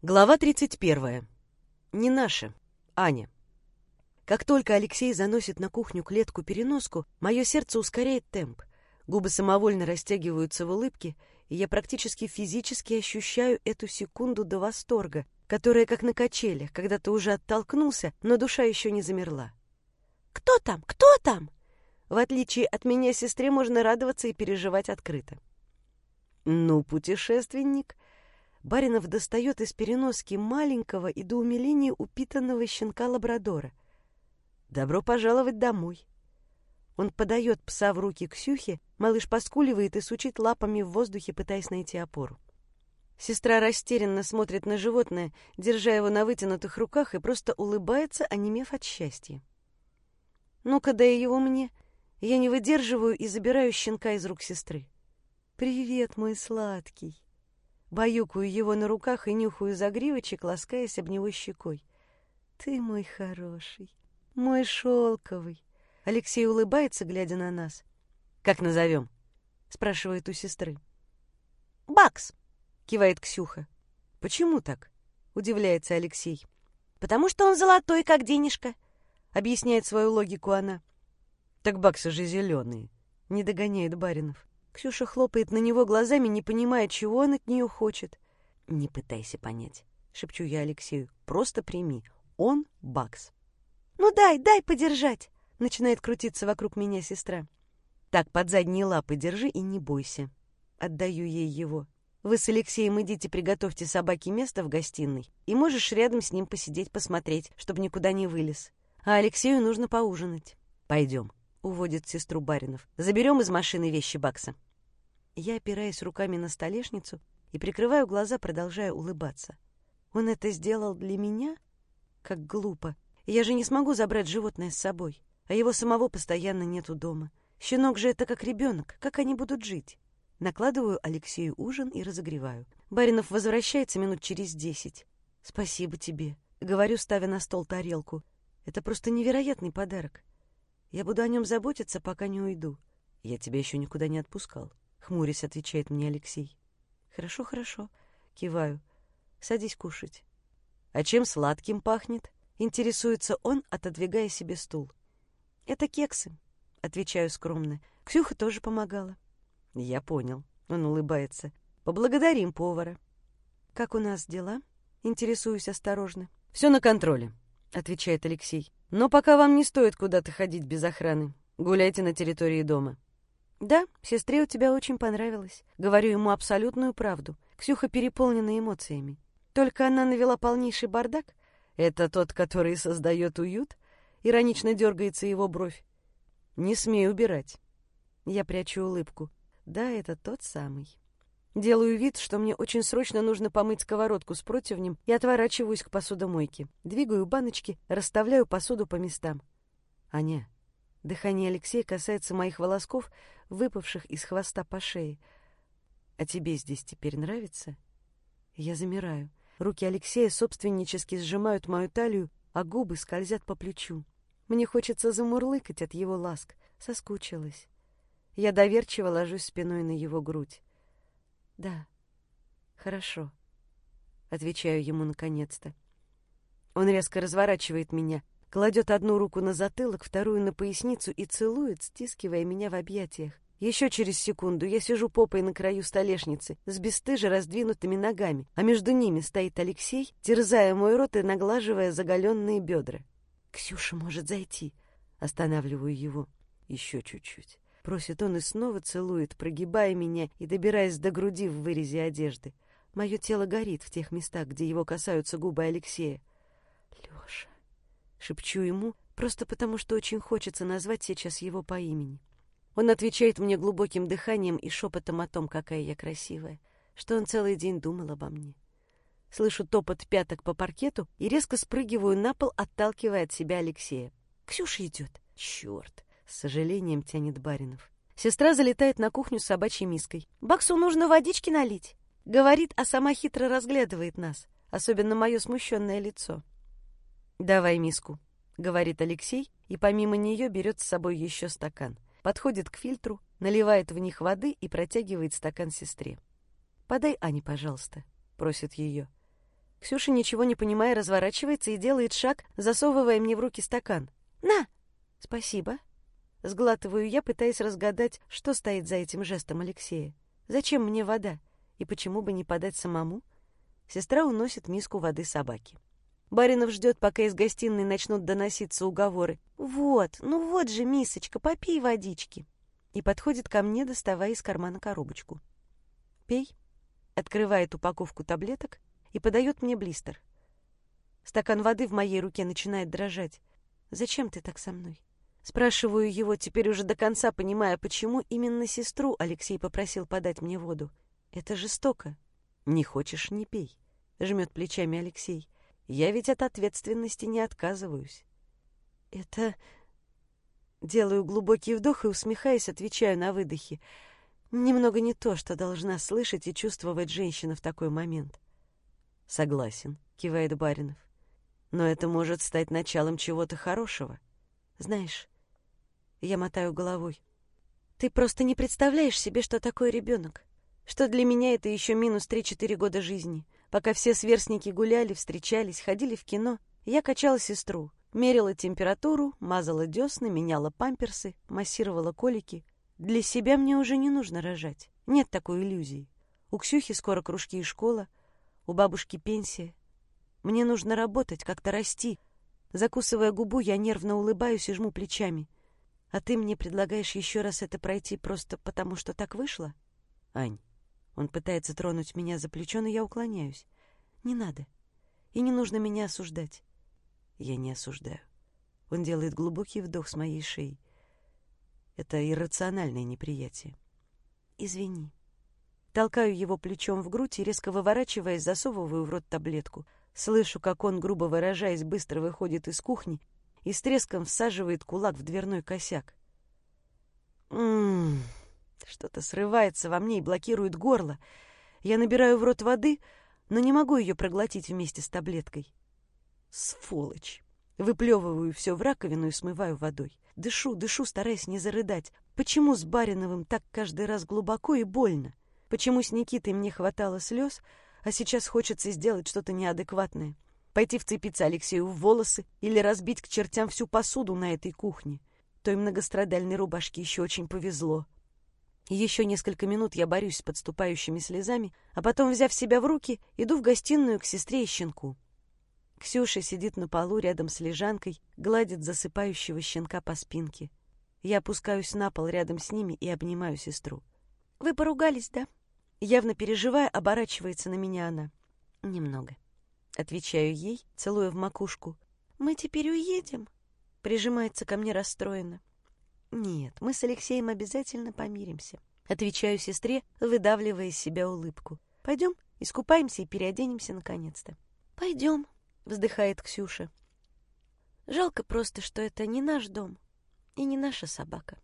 Глава 31. Не наша. Аня. Как только Алексей заносит на кухню клетку-переноску, мое сердце ускоряет темп. Губы самовольно растягиваются в улыбке, и я практически физически ощущаю эту секунду до восторга, которая как на качелях, когда ты уже оттолкнулся, но душа еще не замерла. «Кто там? Кто там?» В отличие от меня, сестре можно радоваться и переживать открыто. «Ну, путешественник», Баринов достает из переноски маленького и до умиления упитанного щенка-лабрадора. «Добро пожаловать домой!» Он подает пса в руки Ксюхе, малыш поскуливает и сучит лапами в воздухе, пытаясь найти опору. Сестра растерянно смотрит на животное, держа его на вытянутых руках, и просто улыбается, онемев от счастья. «Ну-ка, дай его мне!» Я не выдерживаю и забираю щенка из рук сестры. «Привет, мой сладкий!» Баюкаю его на руках и нюхаю загривочек, ласкаясь об него щекой. «Ты мой хороший, мой шелковый!» Алексей улыбается, глядя на нас. «Как назовем?» — спрашивает у сестры. «Бакс!» — кивает Ксюха. «Почему так?» — удивляется Алексей. «Потому что он золотой, как денежка», — объясняет свою логику она. «Так баксы же зеленые», — не догоняет Баринов. Ксюша хлопает на него глазами, не понимая, чего он от нее хочет. «Не пытайся понять», — шепчу я Алексею. «Просто прими. Он Бакс». «Ну дай, дай подержать», — начинает крутиться вокруг меня сестра. «Так, под задние лапы держи и не бойся». Отдаю ей его. Вы с Алексеем идите, приготовьте собаке место в гостиной, и можешь рядом с ним посидеть, посмотреть, чтобы никуда не вылез. А Алексею нужно поужинать. Пойдем, — уводит сестру Баринов. Заберем из машины вещи Бакса. Я опираюсь руками на столешницу и прикрываю глаза, продолжая улыбаться. Он это сделал для меня? Как глупо. Я же не смогу забрать животное с собой, а его самого постоянно нету дома. Щенок же это как ребенок, как они будут жить? Накладываю Алексею ужин и разогреваю. Баринов возвращается минут через десять. «Спасибо тебе», — говорю, ставя на стол тарелку. «Это просто невероятный подарок. Я буду о нем заботиться, пока не уйду. Я тебя еще никуда не отпускал хмурясь, отвечает мне Алексей. Хорошо, хорошо, киваю. Садись кушать. А чем сладким пахнет? Интересуется он, отодвигая себе стул. Это кексы, отвечаю скромно. Ксюха тоже помогала. Я понял. Он улыбается. Поблагодарим повара. Как у нас дела? Интересуюсь осторожно. Все на контроле, отвечает Алексей. Но пока вам не стоит куда-то ходить без охраны. Гуляйте на территории дома. «Да, сестре у тебя очень понравилось». Говорю ему абсолютную правду. Ксюха переполнена эмоциями. Только она навела полнейший бардак. Это тот, который создает уют? Иронично дергается его бровь. Не смей убирать. Я прячу улыбку. Да, это тот самый. Делаю вид, что мне очень срочно нужно помыть сковородку с противнем и отворачиваюсь к посудомойке. Двигаю баночки, расставляю посуду по местам. Аня, Дыхание Алексея касается моих волосков, выпавших из хвоста по шее. «А тебе здесь теперь нравится?» Я замираю. Руки Алексея собственнически сжимают мою талию, а губы скользят по плечу. Мне хочется замурлыкать от его ласк. Соскучилась. Я доверчиво ложусь спиной на его грудь. «Да, хорошо», — отвечаю ему наконец-то. Он резко разворачивает меня — кладет одну руку на затылок, вторую на поясницу и целует, стискивая меня в объятиях. Еще через секунду я сижу попой на краю столешницы с бесстыже раздвинутыми ногами, а между ними стоит Алексей, терзая мой рот и наглаживая заголенные бедра. «Ксюша может зайти», — останавливаю его. «Еще чуть-чуть». Просит он и снова целует, прогибая меня и добираясь до груди в вырезе одежды. Мое тело горит в тех местах, где его касаются губы Алексея. «Леша, Шепчу ему, просто потому что очень хочется назвать сейчас его по имени. Он отвечает мне глубоким дыханием и шепотом о том, какая я красивая, что он целый день думал обо мне. Слышу топот пяток по паркету и резко спрыгиваю на пол, отталкивая от себя Алексея. «Ксюша идет!» «Черт!» — с сожалением тянет Баринов. Сестра залетает на кухню с собачьей миской. «Баксу нужно водички налить!» Говорит, а сама хитро разглядывает нас, особенно мое смущенное лицо. «Давай миску», — говорит Алексей, и помимо нее берет с собой еще стакан. Подходит к фильтру, наливает в них воды и протягивает стакан сестре. «Подай Ане, пожалуйста», — просит ее. Ксюша, ничего не понимая, разворачивается и делает шаг, засовывая мне в руки стакан. «На!» «Спасибо». Сглатываю я, пытаясь разгадать, что стоит за этим жестом Алексея. «Зачем мне вода? И почему бы не подать самому?» Сестра уносит миску воды собаки. Баринов ждет, пока из гостиной начнут доноситься уговоры. «Вот, ну вот же, мисочка, попей водички!» И подходит ко мне, доставая из кармана коробочку. «Пей», открывает упаковку таблеток и подает мне блистер. Стакан воды в моей руке начинает дрожать. «Зачем ты так со мной?» Спрашиваю его, теперь уже до конца понимая, почему именно сестру Алексей попросил подать мне воду. «Это жестоко». «Не хочешь — не пей», — жмет плечами Алексей. «Я ведь от ответственности не отказываюсь». «Это...» Делаю глубокий вдох и, усмехаясь, отвечаю на выдохе. Немного не то, что должна слышать и чувствовать женщина в такой момент. «Согласен», — кивает Баринов. «Но это может стать началом чего-то хорошего. Знаешь, я мотаю головой. Ты просто не представляешь себе, что такое ребенок. Что для меня это еще минус три-четыре года жизни. Пока все сверстники гуляли, встречались, ходили в кино, я качала сестру, мерила температуру, мазала десны, меняла памперсы, массировала колики — для себя мне уже не нужно рожать. Нет такой иллюзии. У Ксюхи скоро кружки и школа, у бабушки пенсия. Мне нужно работать, как-то расти. Закусывая губу, я нервно улыбаюсь и жму плечами. А ты мне предлагаешь еще раз это пройти просто потому, что так вышло? Ань, он пытается тронуть меня за плечо, но я уклоняюсь. Не надо. И не нужно меня осуждать. Я не осуждаю. Он делает глубокий вдох с моей шеи. Это иррациональное неприятие. Извини. Толкаю его плечом в грудь и, резко выворачиваясь, засовываю в рот таблетку. Слышу, как он, грубо выражаясь, быстро выходит из кухни и с треском всаживает кулак в дверной косяк. Ммм, что-то срывается во мне и блокирует горло. Я набираю в рот воды, но не могу ее проглотить вместе с таблеткой. Сволочь! Выплевываю все в раковину и смываю водой. Дышу, дышу, стараясь не зарыдать. Почему с Бариновым так каждый раз глубоко и больно? Почему с Никитой мне хватало слез, а сейчас хочется сделать что-то неадекватное? Пойти вцепиться Алексею в волосы или разбить к чертям всю посуду на этой кухне? Той многострадальной рубашке еще очень повезло. Еще несколько минут я борюсь с подступающими слезами, а потом, взяв себя в руки, иду в гостиную к сестре и щенку. Ксюша сидит на полу рядом с лежанкой, гладит засыпающего щенка по спинке. Я опускаюсь на пол рядом с ними и обнимаю сестру. «Вы поругались, да?» Явно переживая, оборачивается на меня она. «Немного». Отвечаю ей, целуя в макушку. «Мы теперь уедем?» Прижимается ко мне расстроенно. «Нет, мы с Алексеем обязательно помиримся». Отвечаю сестре, выдавливая из себя улыбку. «Пойдем, искупаемся и переоденемся наконец-то». «Пойдем», вздыхает Ксюша. Жалко просто, что это не наш дом и не наша собака.